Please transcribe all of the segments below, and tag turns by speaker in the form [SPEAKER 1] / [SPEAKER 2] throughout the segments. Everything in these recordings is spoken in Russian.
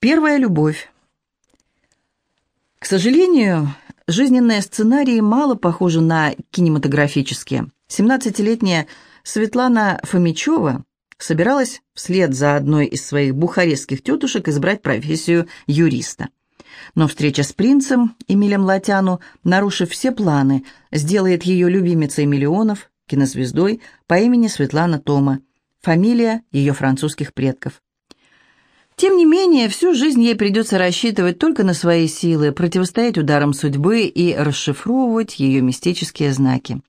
[SPEAKER 1] Первая любовь. К сожалению, жизненные сценарии мало похожи на кинематографические. 17-летняя Светлана Фомичева собиралась вслед за одной из своих бухарестских тетушек избрать профессию юриста. Но встреча с принцем Эмилем Латяну, нарушив все планы, сделает ее любимицей миллионов, кинозвездой по имени Светлана Тома, фамилия ее французских предков. Тем не менее, всю жизнь ей придется рассчитывать только на свои силы, противостоять ударам судьбы и расшифровывать ее мистические знаки.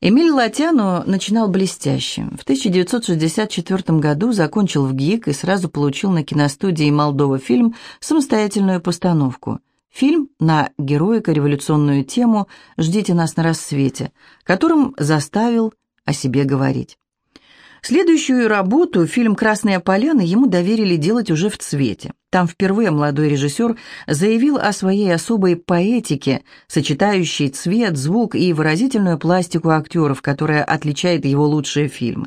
[SPEAKER 1] Эмиль Латяну начинал блестяще. В 1964 году закончил в ГИК и сразу получил на киностудии «Молдова» фильм самостоятельную постановку. Фильм на героико-революционную тему «Ждите нас на рассвете», которым заставил о себе говорить. Следующую работу, фильм «Красная поляна», ему доверили делать уже в цвете. Там впервые молодой режиссер заявил о своей особой поэтике, сочетающей цвет, звук и выразительную пластику актеров, которая отличает его лучшие фильмы.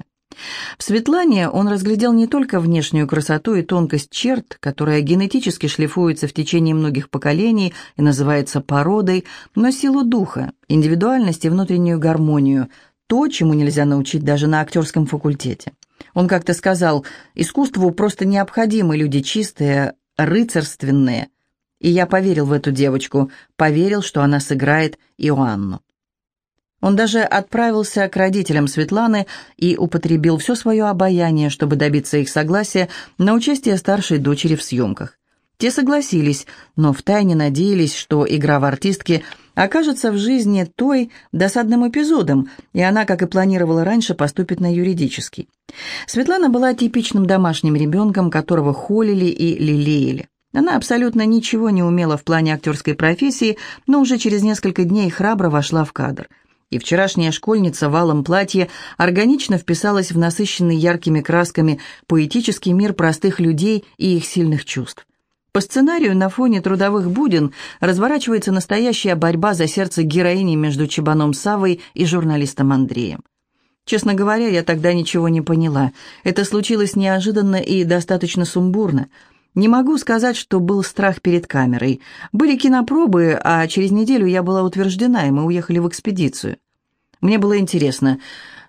[SPEAKER 1] В «Светлане» он разглядел не только внешнюю красоту и тонкость черт, которая генетически шлифуется в течение многих поколений и называется породой, но силу духа, индивидуальность и внутреннюю гармонию – то, чему нельзя научить даже на актерском факультете. Он как-то сказал, искусству просто необходимы люди чистые, рыцарственные. И я поверил в эту девочку, поверил, что она сыграет Иоанну. Он даже отправился к родителям Светланы и употребил все свое обаяние, чтобы добиться их согласия на участие старшей дочери в съемках. Те согласились, но втайне надеялись, что игра в артистке окажется в жизни той досадным эпизодом, и она, как и планировала раньше, поступит на юридический. Светлана была типичным домашним ребенком, которого холили и лелеяли. Она абсолютно ничего не умела в плане актерской профессии, но уже через несколько дней храбро вошла в кадр. И вчерашняя школьница в алом платье органично вписалась в насыщенный яркими красками поэтический мир простых людей и их сильных чувств. По сценарию на фоне трудовых будин разворачивается настоящая борьба за сердце героини между Чебаном Савой и журналистом Андреем. Честно говоря, я тогда ничего не поняла. Это случилось неожиданно и достаточно сумбурно. Не могу сказать, что был страх перед камерой. Были кинопробы, а через неделю я была утверждена, и мы уехали в экспедицию. Мне было интересно.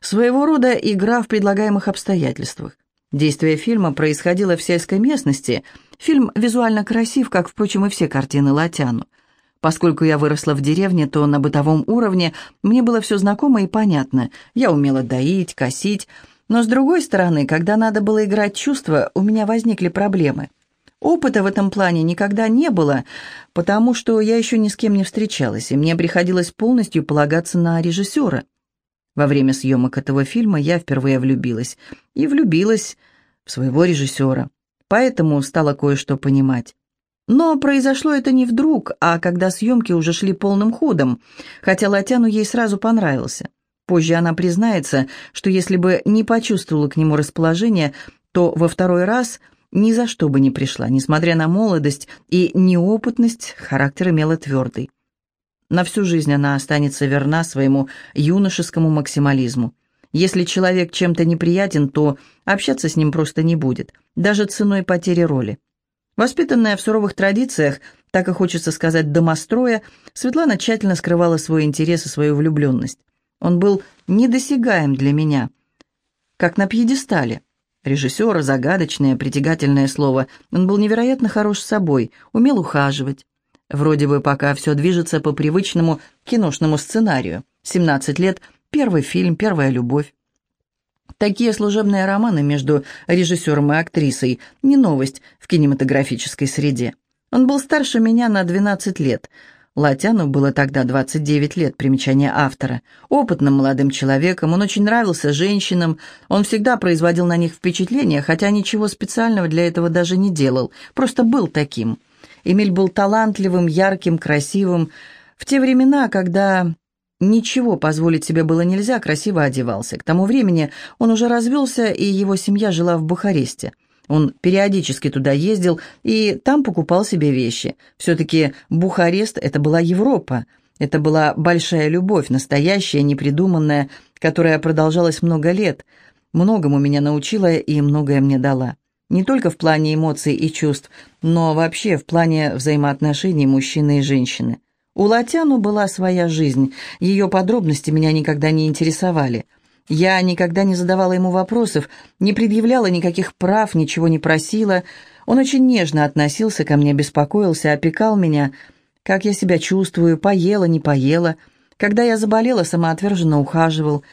[SPEAKER 1] Своего рода игра в предлагаемых обстоятельствах. Действие фильма происходило в сельской местности. Фильм визуально красив, как, впрочем, и все картины Латяну. Поскольку я выросла в деревне, то на бытовом уровне мне было все знакомо и понятно. Я умела доить, косить. Но, с другой стороны, когда надо было играть чувства, у меня возникли проблемы. Опыта в этом плане никогда не было, потому что я еще ни с кем не встречалась, и мне приходилось полностью полагаться на режиссера. Во время съемок этого фильма я впервые влюбилась. И влюбилась в своего режиссера. Поэтому стала кое-что понимать. Но произошло это не вдруг, а когда съемки уже шли полным ходом, хотя Латяну ей сразу понравился. Позже она признается, что если бы не почувствовала к нему расположение, то во второй раз ни за что бы не пришла, несмотря на молодость и неопытность, характер имела твердый. На всю жизнь она останется верна своему юношескому максимализму. Если человек чем-то неприятен, то общаться с ним просто не будет, даже ценой потери роли. Воспитанная в суровых традициях, так и хочется сказать домостроя, Светлана тщательно скрывала свой интерес и свою влюбленность. Он был недосягаем для меня, как на пьедестале. Режиссера, загадочное, притягательное слово. Он был невероятно хорош собой, умел ухаживать. Вроде бы пока все движется по привычному киношному сценарию. 17 лет, первый фильм, первая любовь. Такие служебные романы между режиссером и актрисой – не новость в кинематографической среде. Он был старше меня на 12 лет. Латяну было тогда 29 лет, примечание автора. Опытным молодым человеком, он очень нравился женщинам, он всегда производил на них впечатление, хотя ничего специального для этого даже не делал, просто был таким – Эмиль был талантливым, ярким, красивым. В те времена, когда ничего позволить себе было нельзя, красиво одевался. К тому времени он уже развелся, и его семья жила в Бухаресте. Он периодически туда ездил и там покупал себе вещи. Все-таки Бухарест – это была Европа. Это была большая любовь, настоящая, непридуманная, которая продолжалась много лет. Многому меня научила и многое мне дала. Не только в плане эмоций и чувств, но вообще в плане взаимоотношений мужчины и женщины. У Латяну была своя жизнь, ее подробности меня никогда не интересовали. Я никогда не задавала ему вопросов, не предъявляла никаких прав, ничего не просила. Он очень нежно относился ко мне, беспокоился, опекал меня, как я себя чувствую, поела, не поела. Когда я заболела, самоотверженно ухаживал.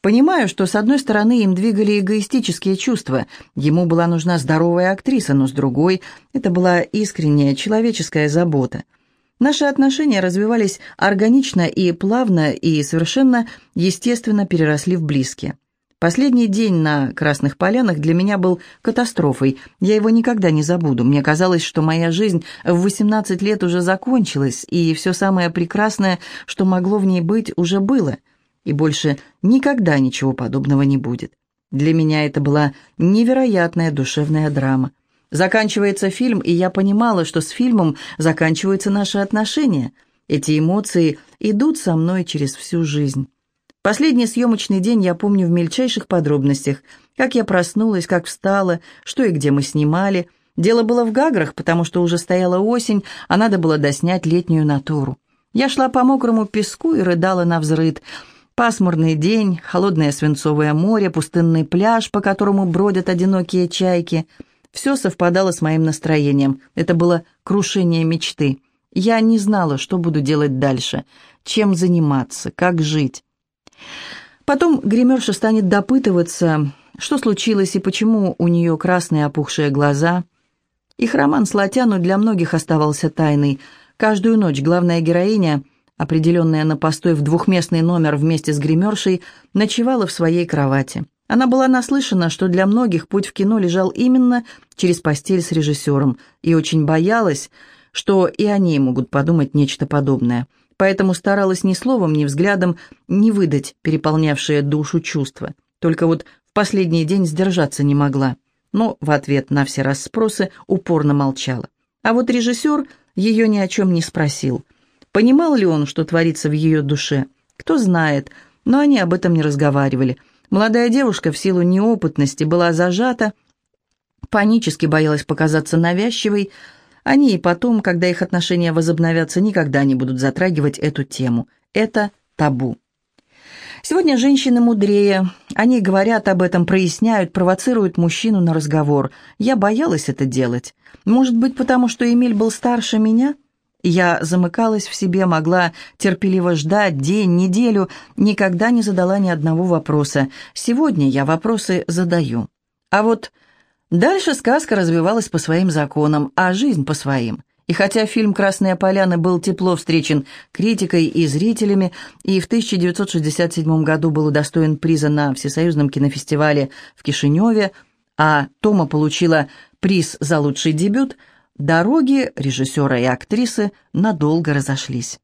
[SPEAKER 1] Понимаю, что с одной стороны им двигали эгоистические чувства. Ему была нужна здоровая актриса, но с другой это была искренняя человеческая забота. Наши отношения развивались органично и плавно, и совершенно естественно переросли в близкие. Последний день на Красных Полянах для меня был катастрофой. Я его никогда не забуду. Мне казалось, что моя жизнь в 18 лет уже закончилась, и все самое прекрасное, что могло в ней быть, уже было. И больше никогда ничего подобного не будет. Для меня это была невероятная душевная драма. Заканчивается фильм, и я понимала, что с фильмом заканчиваются наши отношения. Эти эмоции идут со мной через всю жизнь. Последний съемочный день я помню в мельчайших подробностях. Как я проснулась, как встала, что и где мы снимали. Дело было в Гаграх, потому что уже стояла осень, а надо было доснять летнюю натуру. Я шла по мокрому песку и рыдала на взрыд. Пасмурный день, холодное свинцовое море, пустынный пляж, по которому бродят одинокие чайки — все совпадало с моим настроением. Это было крушение мечты. Я не знала, что буду делать дальше, чем заниматься, как жить. Потом гримерша станет допытываться, что случилось и почему у нее красные опухшие глаза. Их роман с Латяну для многих оставался тайной. Каждую ночь главная героиня, определенная на постой в двухместный номер вместе с гримершей, ночевала в своей кровати. Она была наслышана, что для многих путь в кино лежал именно через постель с режиссером, и очень боялась, что и они могут подумать нечто подобное. Поэтому старалась ни словом, ни взглядом не выдать переполнявшее душу чувства. Только вот в последний день сдержаться не могла. Но в ответ на все расспросы упорно молчала. А вот режиссер ее ни о чем не спросил. Понимал ли он, что творится в ее душе? Кто знает, но они об этом не разговаривали – Молодая девушка в силу неопытности была зажата, панически боялась показаться навязчивой. Они и потом, когда их отношения возобновятся, никогда не будут затрагивать эту тему. Это табу. Сегодня женщины мудрее. Они говорят об этом, проясняют, провоцируют мужчину на разговор. Я боялась это делать. Может быть, потому что Эмиль был старше меня?» Я замыкалась в себе, могла терпеливо ждать день, неделю, никогда не задала ни одного вопроса. Сегодня я вопросы задаю. А вот дальше сказка развивалась по своим законам, а жизнь по своим. И хотя фильм «Красная поляна» был тепло встречен критикой и зрителями, и в 1967 году был удостоен приза на Всесоюзном кинофестивале в Кишиневе, а Тома получила приз за лучший дебют – Дороги режиссера и актрисы надолго разошлись.